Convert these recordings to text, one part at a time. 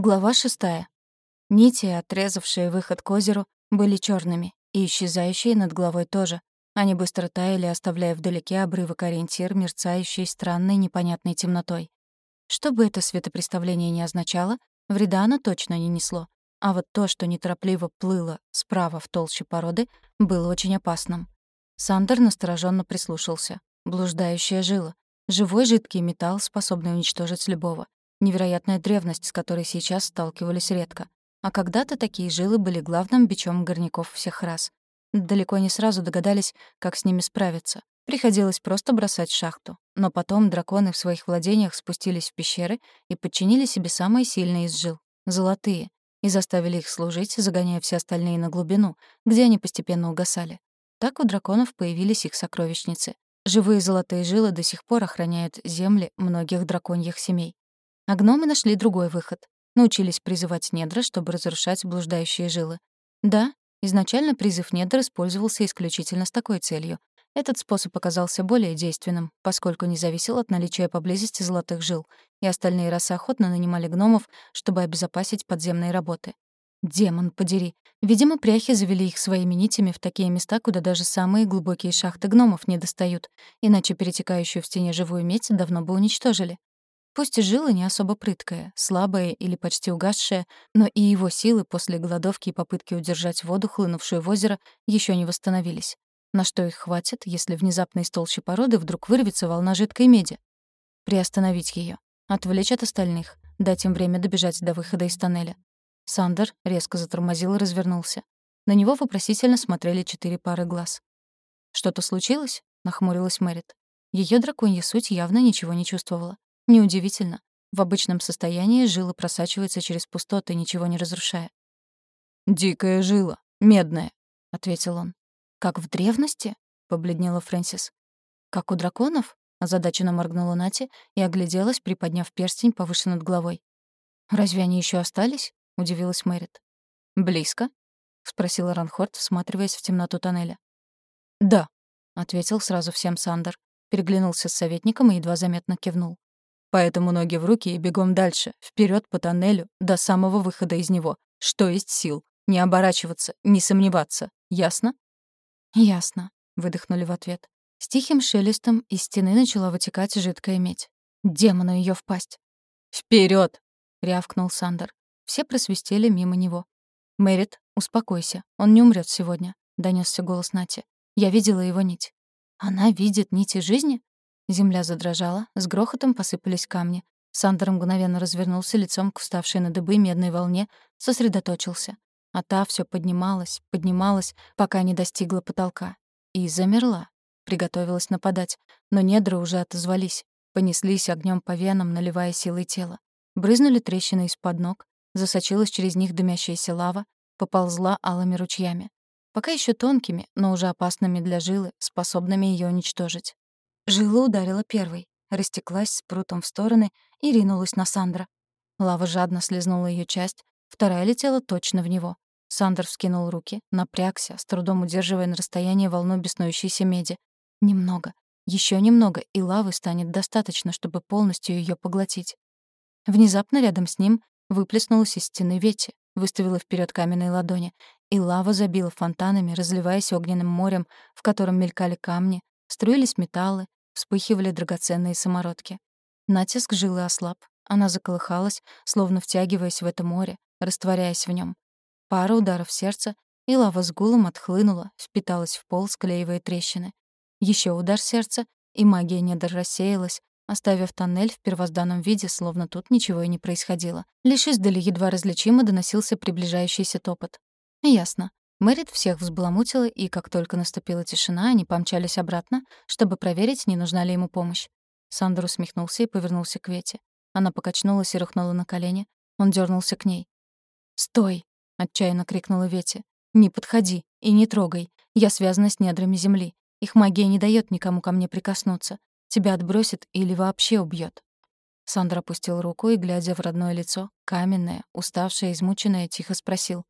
Глава шестая. Нити, отрезавшие выход к озеру, были черными, и исчезающие над головой тоже. Они быстро таяли, оставляя вдалеке обрывок ориентир, мерцающий странной непонятной темнотой. Что бы это светопреставление ни означало, вреда оно точно не несло. А вот то, что неторопливо плыло справа в толще породы, было очень опасным. Сандер настороженно прислушался. Блуждающая жила. Живой жидкий металл, способный уничтожить любого. Невероятная древность, с которой сейчас сталкивались редко. А когда-то такие жилы были главным бичом горняков всех рас. Далеко не сразу догадались, как с ними справиться. Приходилось просто бросать шахту. Но потом драконы в своих владениях спустились в пещеры и подчинили себе самые сильные из жил — золотые, и заставили их служить, загоняя все остальные на глубину, где они постепенно угасали. Так у драконов появились их сокровищницы. Живые золотые жилы до сих пор охраняют земли многих драконьих семей. А гномы нашли другой выход. Научились призывать недра, чтобы разрушать блуждающие жилы. Да, изначально призыв недр использовался исключительно с такой целью. Этот способ оказался более действенным, поскольку не зависел от наличия поблизости золотых жил, и остальные расы охотно нанимали гномов, чтобы обезопасить подземные работы. Демон подери. Видимо, пряхи завели их своими нитями в такие места, куда даже самые глубокие шахты гномов не достают, иначе перетекающую в стене живую медь давно бы уничтожили. Пусть жила не особо прыткая, слабая или почти угасшая, но и его силы после голодовки и попытки удержать воду, хлынувшую в озеро, еще не восстановились. На что их хватит, если внезапно из толщи породы вдруг вырвется волна жидкой меди? Приостановить ее, отвлечь от остальных, дать им время добежать до выхода из тоннеля. Сандер резко затормозил и развернулся. На него вопросительно смотрели четыре пары глаз. «Что-то случилось?» — нахмурилась Мэрит. Ее драконья суть явно ничего не чувствовала. Неудивительно. В обычном состоянии жила просачивается через пустоты, ничего не разрушая. «Дикая жила, медная», — ответил он. «Как в древности?» — побледнела Фрэнсис. «Как у драконов?» — озадаченно моргнула Нати и огляделась, приподняв перстень повыше над головой. «Разве они еще остались?» — удивилась Мэрит. «Близко?» — спросила Ранхорд, всматриваясь в темноту тоннеля. «Да», — ответил сразу всем Сандер. Переглянулся с советником и едва заметно кивнул. Поэтому ноги в руки и бегом дальше, вперед по тоннелю, до самого выхода из него. Что есть сил. Не оборачиваться, не сомневаться. Ясно? Ясно, выдохнули в ответ. С тихим шелестом из стены начала вытекать жидкая медь. Демону ее в пасть. Вперед! рявкнул Сандер. Все просвистели мимо него. Мэрит, успокойся, он не умрет сегодня, донесся голос Нати. Я видела его нить. Она видит нити жизни? Земля задрожала, с грохотом посыпались камни. Сандер мгновенно развернулся лицом к вставшей на дыбы медной волне, сосредоточился. А та все поднималась, поднималась, пока не достигла потолка. И замерла. Приготовилась нападать. Но недра уже отозвались. Понеслись огнем по венам, наливая силой тела. Брызнули трещины из-под ног, засочилась через них дымящаяся лава, поползла алыми ручьями. Пока еще тонкими, но уже опасными для жилы, способными ее уничтожить. Жила ударила первой, растеклась с прутом в стороны и ринулась на Сандра. Лава жадно слезнула ее часть, вторая летела точно в него. Сандер вскинул руки, напрягся, с трудом удерживая на расстоянии волну беснующейся меди. Немного, еще немного, и лавы станет достаточно, чтобы полностью ее поглотить. Внезапно рядом с ним выплеснулась из стены Вети, выставила вперед каменные ладони, и лава забила фонтанами, разливаясь огненным морем, в котором мелькали камни, струились металлы, вспыхивали драгоценные самородки. Натиск жилы ослаб. Она заколыхалась, словно втягиваясь в это море, растворяясь в нем. Пара ударов сердца, и лава с гулом отхлынула, впиталась в пол, склеивая трещины. Еще удар сердца, и магия недр рассеялась, оставив тоннель в первозданном виде, словно тут ничего и не происходило. Лишь издали едва различимо доносился приближающийся топот. Ясно. Мэрит всех взбаламутила, и как только наступила тишина, они помчались обратно, чтобы проверить, не нужна ли ему помощь. Сандер усмехнулся и повернулся к Вете. Она покачнулась и рухнула на колени. Он дернулся к ней. «Стой!» — отчаянно крикнула Вете. «Не подходи и не трогай. Я связана с недрами земли. Их магия не дает никому ко мне прикоснуться. Тебя отбросит или вообще убьет. Сандра опустил руку и, глядя в родное лицо, каменное, уставшее, измученное, тихо спросил.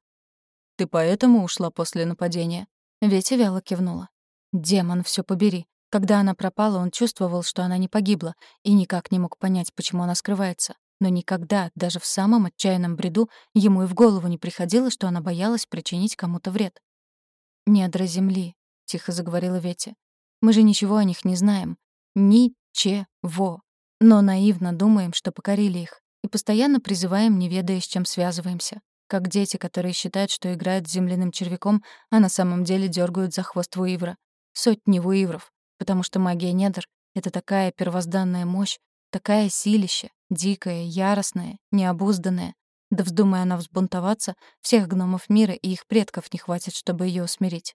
Ты поэтому ушла после нападения?» Ветя вяло кивнула. «Демон, все побери. Когда она пропала, он чувствовал, что она не погибла, и никак не мог понять, почему она скрывается. Но никогда, даже в самом отчаянном бреду, ему и в голову не приходило, что она боялась причинить кому-то вред. «Недра земли», — тихо заговорила Ветя. «Мы же ничего о них не знаем. Ни-че-во. Но наивно думаем, что покорили их. И постоянно призываем, не ведая, с чем связываемся. Как дети, которые считают, что играют с земляным червяком, а на самом деле дергают за хвост Вуивра. Сотни Вуивров. Потому что магия недр — это такая первозданная мощь, такая силища, дикая, яростная, необузданная. Да вздумая она взбунтоваться, всех гномов мира и их предков не хватит, чтобы ее усмирить.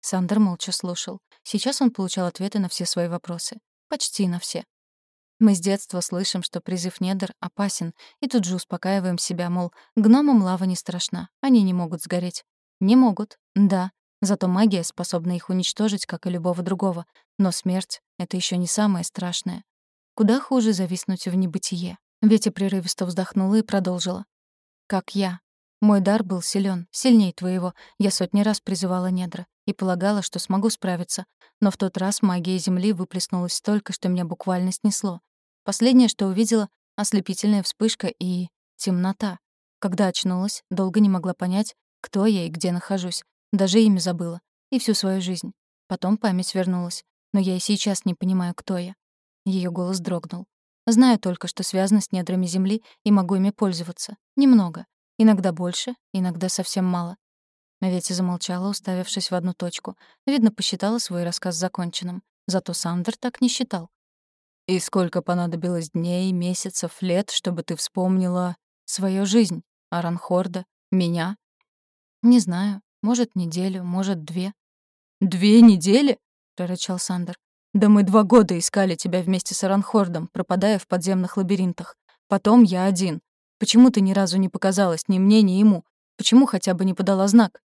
Сандер молча слушал. Сейчас он получал ответы на все свои вопросы. Почти на все. Мы с детства слышим, что призыв недр опасен, и тут же успокаиваем себя, мол, гномам лава не страшна, они не могут сгореть. Не могут, да, зато магия способна их уничтожить, как и любого другого. Но смерть — это еще не самое страшное. Куда хуже зависнуть в небытие. Ветя прерывисто вздохнула и продолжила. «Как я. Мой дар был силен, сильней твоего. Я сотни раз призывала недра и полагала, что смогу справиться. Но в тот раз магия Земли выплеснулась столько, что меня буквально снесло. Последнее, что увидела — ослепительная вспышка и... темнота. Когда очнулась, долго не могла понять, кто я и где нахожусь. Даже имя забыла. И всю свою жизнь. Потом память вернулась. Но я и сейчас не понимаю, кто я. Ее голос дрогнул. Знаю только, что связано с недрами Земли и могу ими пользоваться. Немного. Иногда больше, иногда совсем мало. Ветя замолчала, уставившись в одну точку. Видно, посчитала свой рассказ законченным. Зато Сандер так не считал. «И сколько понадобилось дней, месяцев, лет, чтобы ты вспомнила свою жизнь? Аранхорда? Меня?» «Не знаю. Может, неделю, может, две». «Две недели?» — прорычал Сандер. Да мы два года искали тебя вместе с Аранхордом, пропадая в подземных лабиринтах. Потом я один. Почему ты ни разу не показалась ни мне, ни ему? Почему хотя бы не подала знак?»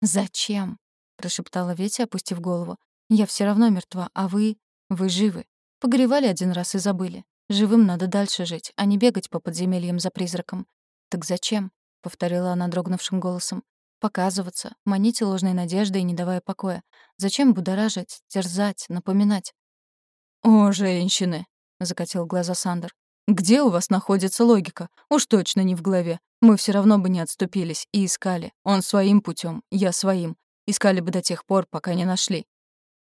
«Зачем?» — прошептала Ветя, опустив голову. «Я все равно мертва, а вы... вы живы. Погревали один раз и забыли. Живым надо дальше жить, а не бегать по подземельям за призраком». «Так зачем?» — повторила она дрогнувшим голосом. Показываться, манить ложной надеждой, не давая покоя. Зачем будоражить, терзать, напоминать? «О, женщины!» — закатил глаза Сандер. «Где у вас находится логика? Уж точно не в голове. Мы все равно бы не отступились и искали. Он своим путем, я своим. Искали бы до тех пор, пока не нашли».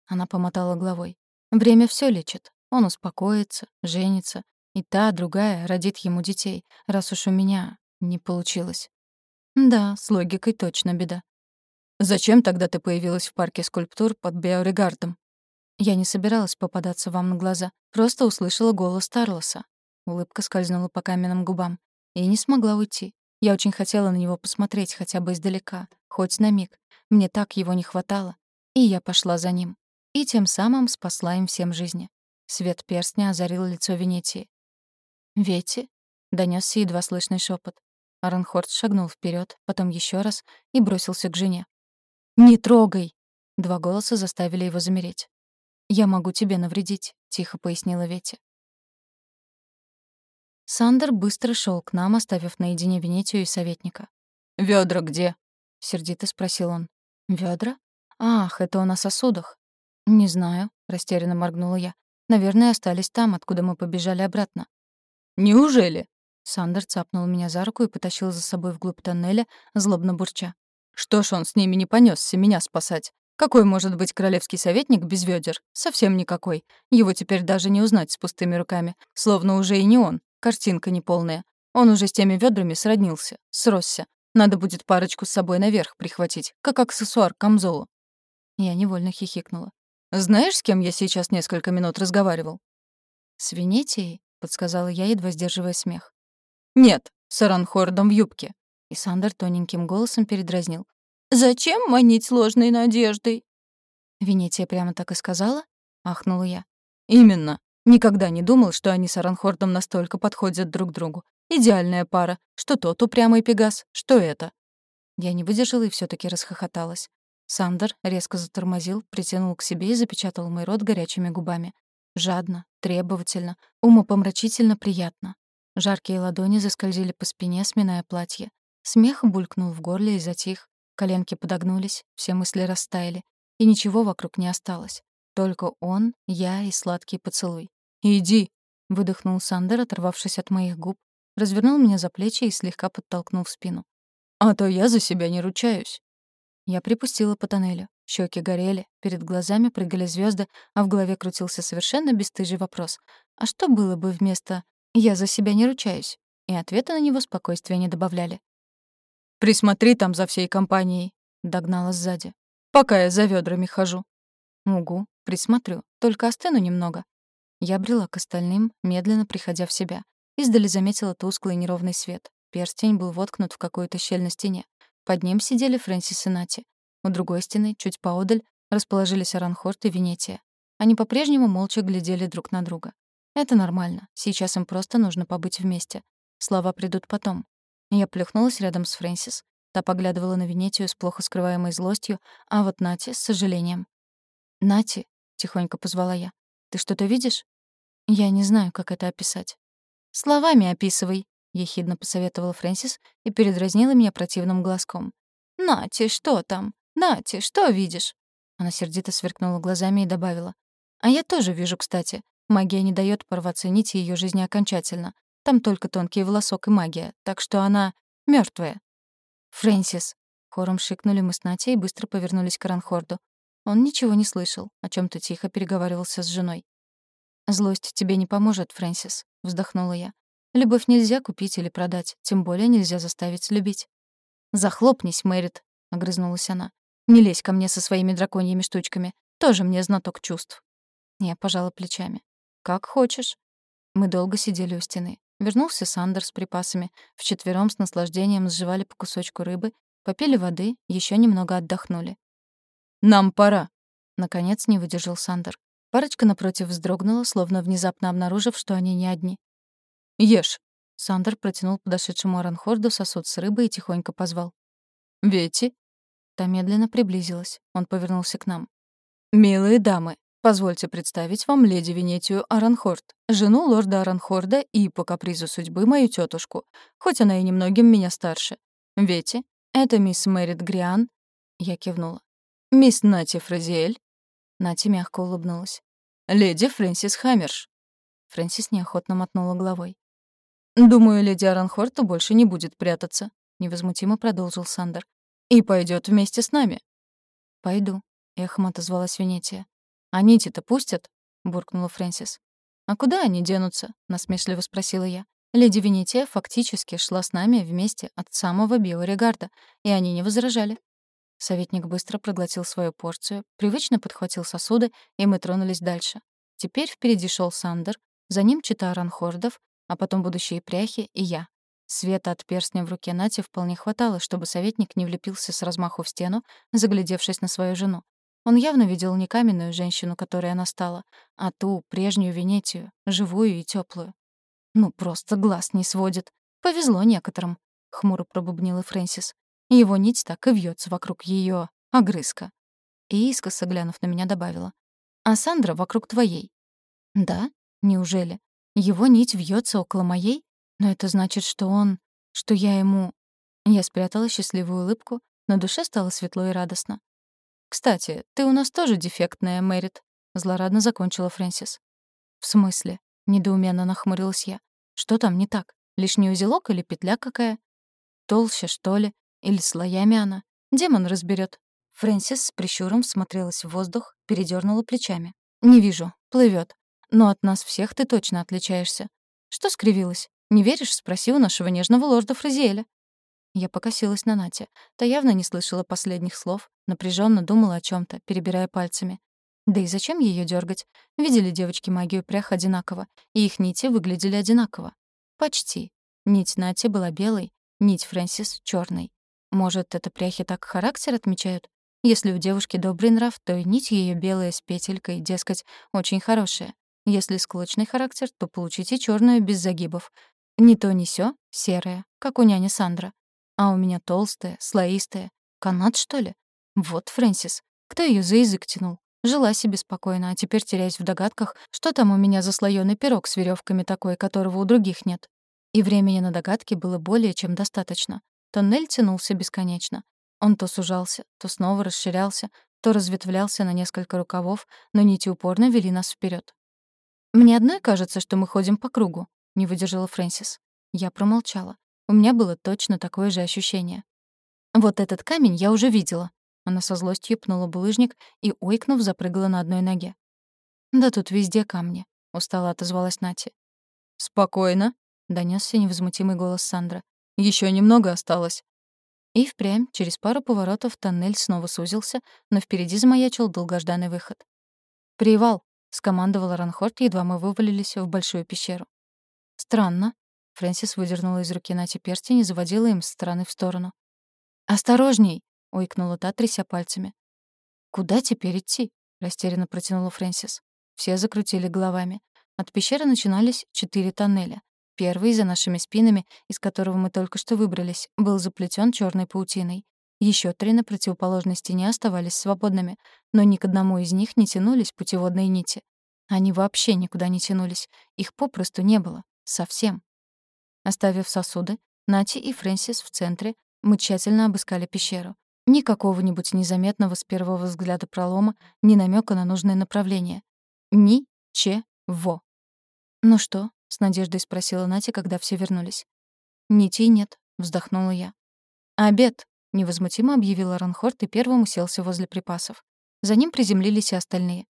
Она помотала головой. «Время все лечит. Он успокоится, женится. И та, другая, родит ему детей, раз уж у меня не получилось. Да, с логикой точно беда. Зачем тогда ты появилась в парке скульптур под Биорегардом? Я не собиралась попадаться вам на глаза, просто услышала голос Тарлоса. Улыбка скользнула по каменным губам. И не смогла уйти. Я очень хотела на него посмотреть хотя бы издалека, хоть на миг. Мне так его не хватало. И я пошла за ним. И тем самым спасла им всем жизни. Свет перстня озарил лицо Венетии. «Вети?» — донёсся едва слышный шепот. Аранхорд шагнул вперед, потом еще раз и бросился к жене. «Не трогай!» Два голоса заставили его замереть. «Я могу тебе навредить», — тихо пояснила Вети. Сандер быстро шел к нам, оставив наедине Венетию и советника. Ведра где?» — сердито спросил он. Ведра? Ах, это он о сосудах». «Не знаю», — растерянно моргнула я. «Наверное, остались там, откуда мы побежали обратно». «Неужели?» Сандер цапнул меня за руку и потащил за собой вглубь тоннеля, злобно бурча. «Что ж он с ними не понесся меня спасать? Какой может быть королевский советник без ведер? Совсем никакой. Его теперь даже не узнать с пустыми руками. Словно уже и не он. Картинка неполная. Он уже с теми ведрами сроднился, сросся. Надо будет парочку с собой наверх прихватить, как аксессуар к камзолу». Я невольно хихикнула. «Знаешь, с кем я сейчас несколько минут разговаривал?» «С Венетией?» — подсказала я, едва сдерживая смех. «Нет, с Аранхордом в юбке». И Сандер тоненьким голосом передразнил. «Зачем манить ложной надеждой?» «Венетия прямо так и сказала?» — ахнула я. «Именно. Никогда не думал, что они с Аранхордом настолько подходят друг другу. Идеальная пара. Что тот упрямый пегас, что это». Я не выдержала и все таки расхохоталась. Сандер резко затормозил, притянул к себе и запечатал мой рот горячими губами. Жадно, требовательно, умопомрачительно приятно. Жаркие ладони заскользили по спине, сминая платье. Смех булькнул в горле и затих. Коленки подогнулись, все мысли растаяли. И ничего вокруг не осталось. Только он, я и сладкий поцелуй. «Иди!» — выдохнул Сандер, оторвавшись от моих губ, развернул меня за плечи и слегка подтолкнул в спину. «А то я за себя не ручаюсь». Я припустила по тоннелю. Щеки горели, перед глазами прыгали звезды, а в голове крутился совершенно бесстыжий вопрос. А что было бы вместо «я за себя не ручаюсь»? И ответа на него спокойствия не добавляли. «Присмотри там за всей компанией», — догнала сзади. «Пока я за ведрами хожу». «Угу, присмотрю, только остыну немного». Я брела к остальным, медленно приходя в себя. Издали заметила тусклый неровный свет. Перстень был воткнут в какую-то щель на стене. Под ним сидели Фрэнсис и Нати. У другой стены, чуть поодаль, расположились Аранхорт и Венетия. Они по-прежнему молча глядели друг на друга. Это нормально. Сейчас им просто нужно побыть вместе. Слова придут потом. Я плюхнулась рядом с Фрэнсис. Та поглядывала на Венетию с плохо скрываемой злостью, а вот Нати — с сожалением. «Нати», — тихонько позвала я, — «ты что-то видишь?» Я не знаю, как это описать. «Словами описывай», — ехидно посоветовала Фрэнсис и передразнила меня противным глазком. «Нати, что там? Нати, что видишь?» Она сердито сверкнула глазами и добавила. «А я тоже вижу, кстати. Магия не дает порваться нити ее жизни окончательно. Там только тонкий волосок и магия, так что она мертвая. «Фрэнсис!» — хором шикнули мы с Натей и быстро повернулись к Ранхорду. Он ничего не слышал, о чем то тихо переговаривался с женой. «Злость тебе не поможет, Фрэнсис», — вздохнула я. «Любовь нельзя купить или продать, тем более нельзя заставить любить». «Захлопнись, Мэрит», — огрызнулась она. «Не лезь ко мне со своими драконьими штучками. Тоже мне знаток чувств». Я пожала плечами. «Как хочешь». Мы долго сидели у стены. Вернулся Сандер с припасами. Вчетвером с наслаждением сживали по кусочку рыбы, попили воды, еще немного отдохнули. «Нам пора», — наконец не выдержал Сандер. Парочка напротив вздрогнула, словно внезапно обнаружив, что они не одни. «Ешь». Сандер протянул подошедшему Аранхорду сосуд с рыбой и тихонько позвал. «Вети». Та медленно приблизилась. Он повернулся к нам. «Милые дамы, позвольте представить вам леди Венетию Аранхорд, жену лорда Аранхорда и, по капризу судьбы, мою тетушку, хоть она и немногим меня старше. Вети, это мисс Мэрит Гриан». Я кивнула. «Мисс Нати Фразиэль». Нати мягко улыбнулась. «Леди Фрэнсис Хаммерш». Фрэнсис неохотно мотнула головой. «Думаю, леди Аранхорта больше не будет прятаться», — невозмутимо продолжил Сандер. «И пойдет вместе с нами». «Пойду», — эхом отозвалась Венетия. «А нити-то пустят?» — буркнула Фрэнсис. «А куда они денутся?» — насмешливо спросила я. Леди Венетия фактически шла с нами вместе от самого Биоригарда, и они не возражали. Советник быстро проглотил свою порцию, привычно подхватил сосуды, и мы тронулись дальше. Теперь впереди шел Сандер, за ним чита Ранхордов, а потом будущие пряхи и я. Света от перстня в руке Нати вполне хватало, чтобы советник не влепился с размаху в стену, заглядевшись на свою жену. Он явно видел не каменную женщину, которой она стала, а ту, прежнюю Венетию, живую и теплую. «Ну, просто глаз не сводит. Повезло некоторым», — хмуро пробубнила Фрэнсис. Его нить так и вьется вокруг ее огрызка. И искоса, глянув на меня, добавила. «А Сандра вокруг твоей». «Да? Неужели? Его нить вьется около моей? Но это значит, что он... что я ему...» Я спрятала счастливую улыбку, на душе стало светло и радостно. «Кстати, ты у нас тоже дефектная, Мэрит», — злорадно закончила Фрэнсис. «В смысле?» — недоуменно нахмурилась я. «Что там не так? Лишний узелок или петля какая? Толще, что ли? Или слоями она? Демон разберет. Фрэнсис с прищуром смотрелась в воздух, передернула плечами. «Не вижу. плывет. Но от нас всех ты точно отличаешься. Что скривилась? Не веришь? Спроси у нашего нежного лорда Фразиэля». Я покосилась на Нате. Та явно не слышала последних слов, напряженно думала о чем то перебирая пальцами. Да и зачем ее дергать? Видели девочки магию прях одинаково, и их нити выглядели одинаково. Почти. Нить Нати была белой, нить Фрэнсис — черной. Может, это пряхи так характер отмечают? Если у девушки добрый нрав, то и нить ее белая с петелькой, дескать, очень хорошая. Если склочный характер, то получите черную без загибов. Не то не сё, серая, как у няни Сандра. А у меня толстая, слоистая. Канат, что ли? Вот Фрэнсис. Кто ее за язык тянул? Жила себе спокойно, а теперь теряюсь в догадках, что там у меня за слоёный пирог с веревками такой, которого у других нет. И времени на догадки было более чем достаточно. Тоннель тянулся бесконечно. Он то сужался, то снова расширялся, то разветвлялся на несколько рукавов, но нити упорно вели нас вперед. «Мне одной кажется, что мы ходим по кругу», — не выдержала Фрэнсис. Я промолчала. У меня было точно такое же ощущение. «Вот этот камень я уже видела». Она со злостью пнула булыжник и, ойкнув, запрыгала на одной ноге. «Да тут везде камни», — устало отозвалась Нати. «Спокойно», — донесся невозмутимый голос Сандра. Еще немного осталось». И впрямь, через пару поворотов, тоннель снова сузился, но впереди замаячил долгожданный выход. «Привал», — скомандовал Ранхорт, едва мы вывалились в большую пещеру. «Странно». Фрэнсис выдернула из руки Нати перстень и заводила им с стороны в сторону. «Осторожней!» — уикнула та, тряся пальцами. «Куда теперь идти?» — растерянно протянула Фрэнсис. Все закрутили головами. От пещеры начинались четыре тоннеля. Первый, за нашими спинами, из которого мы только что выбрались, был заплетен черной паутиной. Еще три на противоположной стене оставались свободными, но ни к одному из них не тянулись путеводные нити. Они вообще никуда не тянулись. Их попросту не было. Совсем. Оставив сосуды, Нати и Фрэнсис в центре, мы тщательно обыскали пещеру. Ни какого-нибудь незаметного с первого взгляда пролома, ни намека на нужное направление. Ни-че-во. «Ну что?» — с надеждой спросила Натя, когда все вернулись. «Нитей нет», — вздохнула я. «Обед», — невозмутимо объявила Ранхорт и первым уселся возле припасов. За ним приземлились и остальные.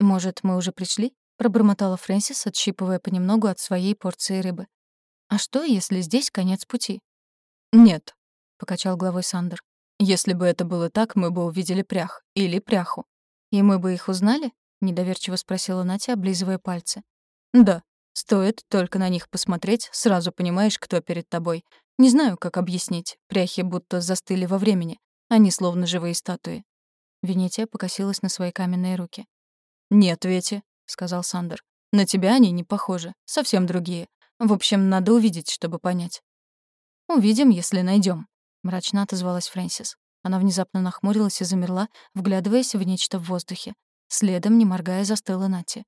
«Может, мы уже пришли?» — пробормотала Фрэнсис, отщипывая понемногу от своей порции рыбы. «А что, если здесь конец пути?» «Нет», — покачал головой Сандер. «Если бы это было так, мы бы увидели прях. Или пряху». «И мы бы их узнали?» — недоверчиво спросила Натя, облизывая пальцы. «Да. Стоит только на них посмотреть, сразу понимаешь, кто перед тобой. Не знаю, как объяснить. Пряхи будто застыли во времени. Они словно живые статуи». Венетия покосилась на свои каменные руки. «Нет, Вети», — сказал Сандер. «На тебя они не похожи. Совсем другие. В общем, надо увидеть, чтобы понять». «Увидим, если найдем, мрачно отозвалась Фрэнсис. Она внезапно нахмурилась и замерла, вглядываясь в нечто в воздухе. Следом, не моргая, застыла Нати.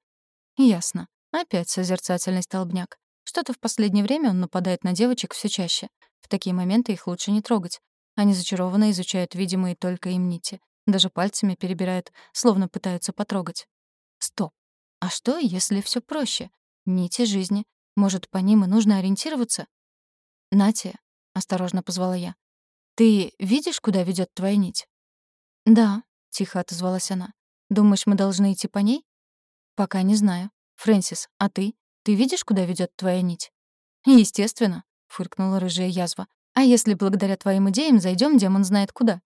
«Ясно. Опять созерцательный столбняк. Что-то в последнее время он нападает на девочек все чаще. В такие моменты их лучше не трогать. Они зачарованно изучают видимые только им нити. Даже пальцами перебирают, словно пытаются потрогать. Стоп. А что, если все проще? Нити жизни. Может, по ним и нужно ориентироваться? Натя, осторожно позвала я. «Ты видишь, куда ведет твоя нить?» «Да», — тихо отозвалась она. «Думаешь, мы должны идти по ней?» «Пока не знаю. Фрэнсис, а ты? Ты видишь, куда ведет твоя нить?» «Естественно», — фыркнула рыжая язва. «А если благодаря твоим идеям зайдем, демон знает куда?»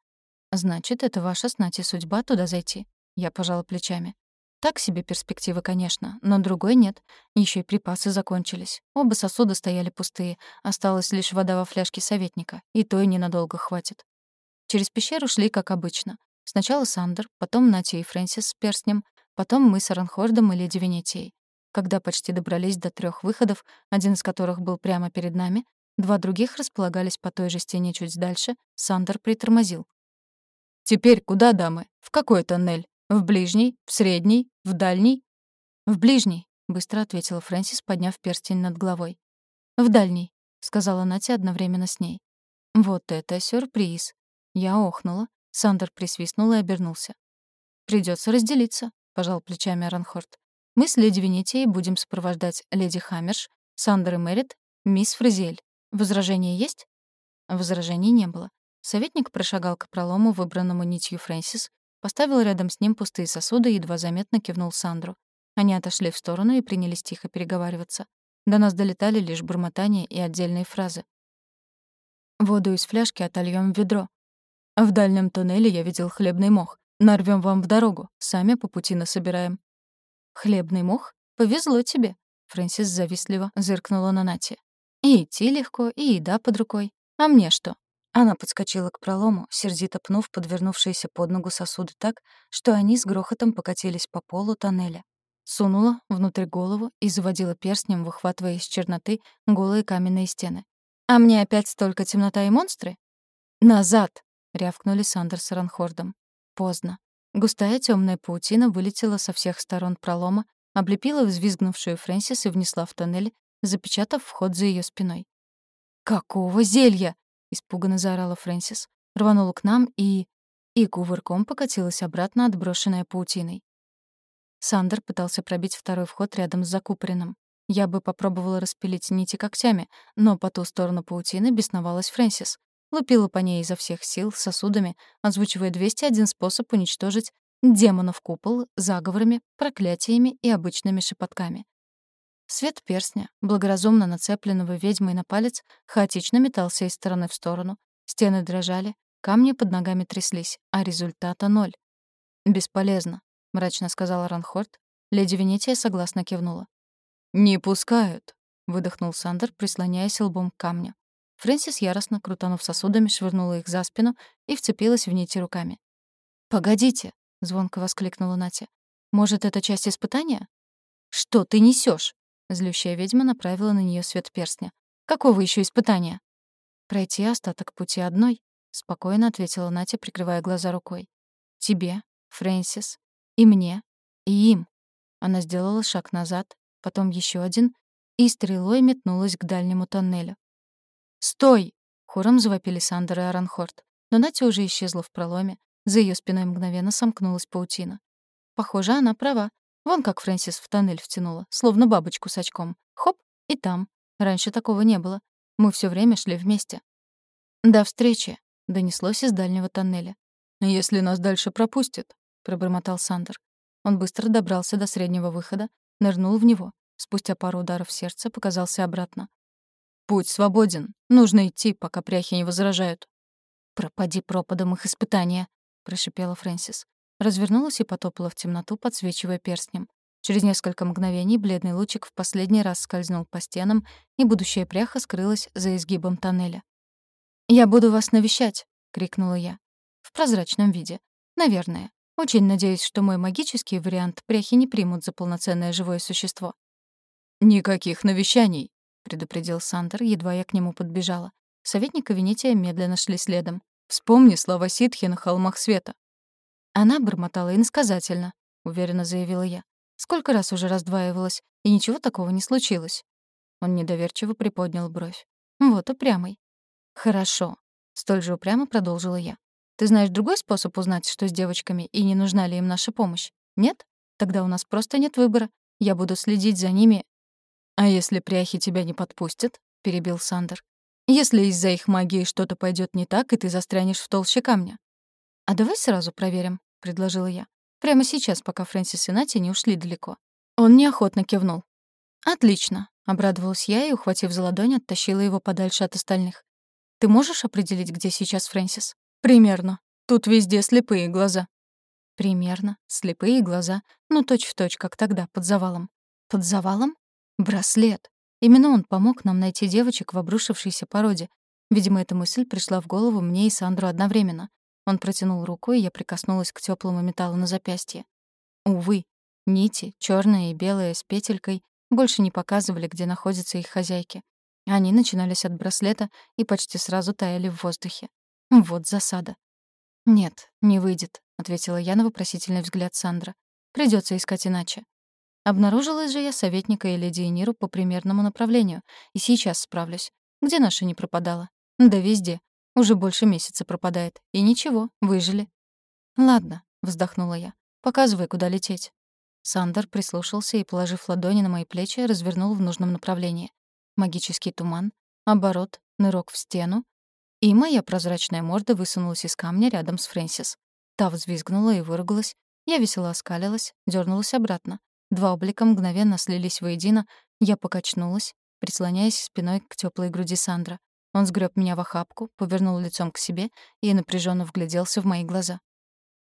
«Значит, это ваша с Нати судьба туда зайти». Я пожала плечами. Так себе перспектива, конечно, но другой нет. Еще и припасы закончились. Оба сосуда стояли пустые. Осталась лишь вода во фляжке советника, и то и ненадолго хватит. Через пещеру шли, как обычно. Сначала Сандер, потом Натя и Фрэнсис с перстнем, потом мы с Аранхордом и Леди Венетией. Когда почти добрались до трех выходов, один из которых был прямо перед нами, два других располагались по той же стене чуть дальше, Сандер притормозил. «Теперь куда, дамы? В какой тоннель?» «В ближний? В средний? В дальний?» «В ближний», — быстро ответила Фрэнсис, подняв перстень над головой. «В дальний», — сказала Натя одновременно с ней. «Вот это сюрприз!» Я охнула. Сандер присвистнул и обернулся. Придется разделиться», — пожал плечами Аранхорд. «Мы с леди Венетией будем сопровождать леди Хаммерш, Сандер и Мэрит, мисс Фризель. Возражения есть?» Возражений не было. Советник прошагал к пролому, выбранному нитью Фрэнсис, Поставил рядом с ним пустые сосуды и едва заметно кивнул Сандру. Они отошли в сторону и принялись тихо переговариваться. До нас долетали лишь бормотания и отдельные фразы. «Воду из фляжки отольём в ведро. В дальнем туннеле я видел хлебный мох. Нарвём вам в дорогу. Сами по пути насобираем». «Хлебный мох? Повезло тебе», — Фрэнсис завистливо зыркнула на Нати. «И идти легко, и еда под рукой. А мне что? Она подскочила к пролому, сердито пнув подвернувшиеся под ногу сосуды так, что они с грохотом покатились по полу тоннеля. Сунула внутрь голову и заводила перстнем, выхватывая из черноты голые каменные стены. «А мне опять столько темнота и монстры?» «Назад!» — рявкнули Сандер с Ранхордом. Поздно. Густая темная паутина вылетела со всех сторон пролома, облепила взвизгнувшую Фрэнсис и внесла в тоннель, запечатав вход за ее спиной. «Какого зелья?» испуганно заорала Фрэнсис, рванула к нам и и кувырком покатилась обратно, отброшенная паутиной. Сандер пытался пробить второй вход рядом с закупоренным. Я бы попробовала распилить нити когтями, но по ту сторону паутины бесновалась Фрэнсис. Лупила по ней изо всех сил, сосудами, озвучивая 201 способ уничтожить демонов купол заговорами, проклятиями и обычными шепотками. Свет перстня, благоразумно нацепленного ведьмой на палец, хаотично метался из стороны в сторону. Стены дрожали, камни под ногами тряслись, а результата ноль. «Бесполезно», — мрачно сказала Ранхорд. Леди Венетия согласно кивнула. «Не пускают», — выдохнул Сандер, прислоняясь лбом к камню. Фрэнсис, яростно крутанув сосудами, швырнула их за спину и вцепилась в нити руками. «Погодите», — звонко воскликнула Натя. «Может, это часть испытания?» «Что ты несешь? Злющая ведьма направила на нее свет перстня. «Какого еще испытания?» «Пройти остаток пути одной», — спокойно ответила Натя, прикрывая глаза рукой. «Тебе, Фрэнсис, и мне, и им». Она сделала шаг назад, потом еще один, и стрелой метнулась к дальнему тоннелю. «Стой!» — хором завопили Сандер и Аранхорд. Но Натя уже исчезла в проломе, за ее спиной мгновенно сомкнулась паутина. Похоже, она права. Вон как Фрэнсис в тоннель втянула, словно бабочку с очком. Хоп, и там. Раньше такого не было. Мы все время шли вместе. «До встречи», — донеслось из дальнего тоннеля. «Если нас дальше пропустят», — пробормотал Сандер. Он быстро добрался до среднего выхода, нырнул в него. Спустя пару ударов сердца показался обратно. «Путь свободен. Нужно идти, пока пряхи не возражают». «Пропади пропадом их испытания», — прошипела Фрэнсис развернулась и потопала в темноту, подсвечивая перстнем. Через несколько мгновений бледный лучик в последний раз скользнул по стенам, и будущая пряха скрылась за изгибом тоннеля. «Я буду вас навещать!» — крикнула я. В прозрачном виде. Наверное. Очень надеюсь, что мой магический вариант пряхи не примут за полноценное живое существо. «Никаких навещаний!» — предупредил Сандер, едва я к нему подбежала. Советник и Венетия медленно шли следом. «Вспомни слова ситхи на холмах света. Она бормотала иносказательно, уверенно заявила я. Сколько раз уже раздваивалась, и ничего такого не случилось. Он недоверчиво приподнял бровь. Вот упрямый. Хорошо, столь же упрямо продолжила я. Ты знаешь другой способ узнать, что с девочками, и не нужна ли им наша помощь? Нет? Тогда у нас просто нет выбора. Я буду следить за ними. А если пряхи тебя не подпустят? перебил Сандер. Если из-за их магии что-то пойдет не так, и ты застрянешь в толще камня. «А давай сразу проверим», — предложила я. «Прямо сейчас, пока Фрэнсис и Нати не ушли далеко». Он неохотно кивнул. «Отлично», — обрадовалась я и, ухватив за ладонь, оттащила его подальше от остальных. «Ты можешь определить, где сейчас Фрэнсис?» «Примерно. Тут везде слепые глаза». «Примерно. Слепые глаза. Ну, точь-в-точь, точь, как тогда, под завалом». «Под завалом? Браслет. Именно он помог нам найти девочек в обрушившейся породе. Видимо, эта мысль пришла в голову мне и Сандру одновременно. Он протянул руку, и я прикоснулась к теплому металлу на запястье. Увы, нити, черные и белые с петелькой, больше не показывали, где находятся их хозяйки. Они начинались от браслета и почти сразу таяли в воздухе. Вот засада. «Нет, не выйдет», — ответила я на вопросительный взгляд Сандра. Придется искать иначе». Обнаружилась же я советника и леди Эниру по примерному направлению, и сейчас справлюсь. Где наша не пропадала? Да везде. Уже больше месяца пропадает. И ничего, выжили. «Ладно», — вздохнула я. «Показывай, куда лететь». Сандер прислушался и, положив ладони на мои плечи, развернул в нужном направлении. Магический туман, оборот, нырок в стену, и моя прозрачная морда высунулась из камня рядом с Фрэнсис. Та взвизгнула и выругалась. Я весело оскалилась, дернулась обратно. Два облика мгновенно слились воедино, я покачнулась, прислоняясь спиной к теплой груди Сандра. Он сгреб меня в охапку, повернул лицом к себе и напряженно вгляделся в мои глаза.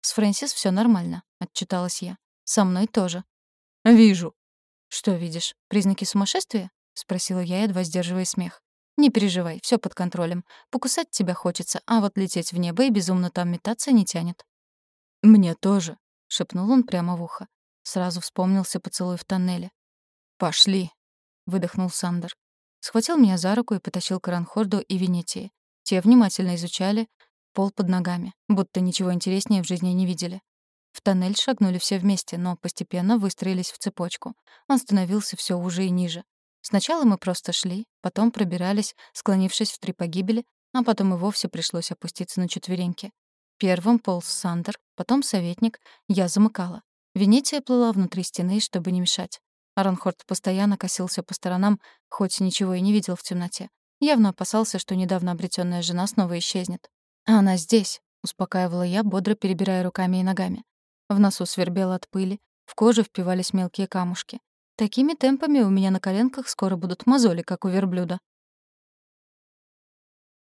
«С Фрэнсис все нормально», — отчиталась я. «Со мной тоже». «Вижу». «Что видишь? Признаки сумасшествия?» — спросила я, едва сдерживая смех. «Не переживай, все под контролем. Покусать тебя хочется, а вот лететь в небо и безумно там метаться не тянет». «Мне тоже», — шепнул он прямо в ухо. Сразу вспомнился поцелуй в тоннеле. «Пошли», — выдохнул Сандер. Схватил меня за руку и потащил к Ранхорду и Венетии. Те внимательно изучали пол под ногами, будто ничего интереснее в жизни не видели. В тоннель шагнули все вместе, но постепенно выстроились в цепочку. Он становился все уже и ниже. Сначала мы просто шли, потом пробирались, склонившись в три погибели, а потом и вовсе пришлось опуститься на четвереньки. Первым полз Сандер, потом советник, я замыкала. Венетия плыла внутри стены, чтобы не мешать. Аронхорд постоянно косился по сторонам, хоть ничего и не видел в темноте. Явно опасался, что недавно обретенная жена снова исчезнет. «А она здесь», — успокаивала я, бодро перебирая руками и ногами. В носу свербело от пыли, в кожу впивались мелкие камушки. Такими темпами у меня на коленках скоро будут мозоли, как у верблюда.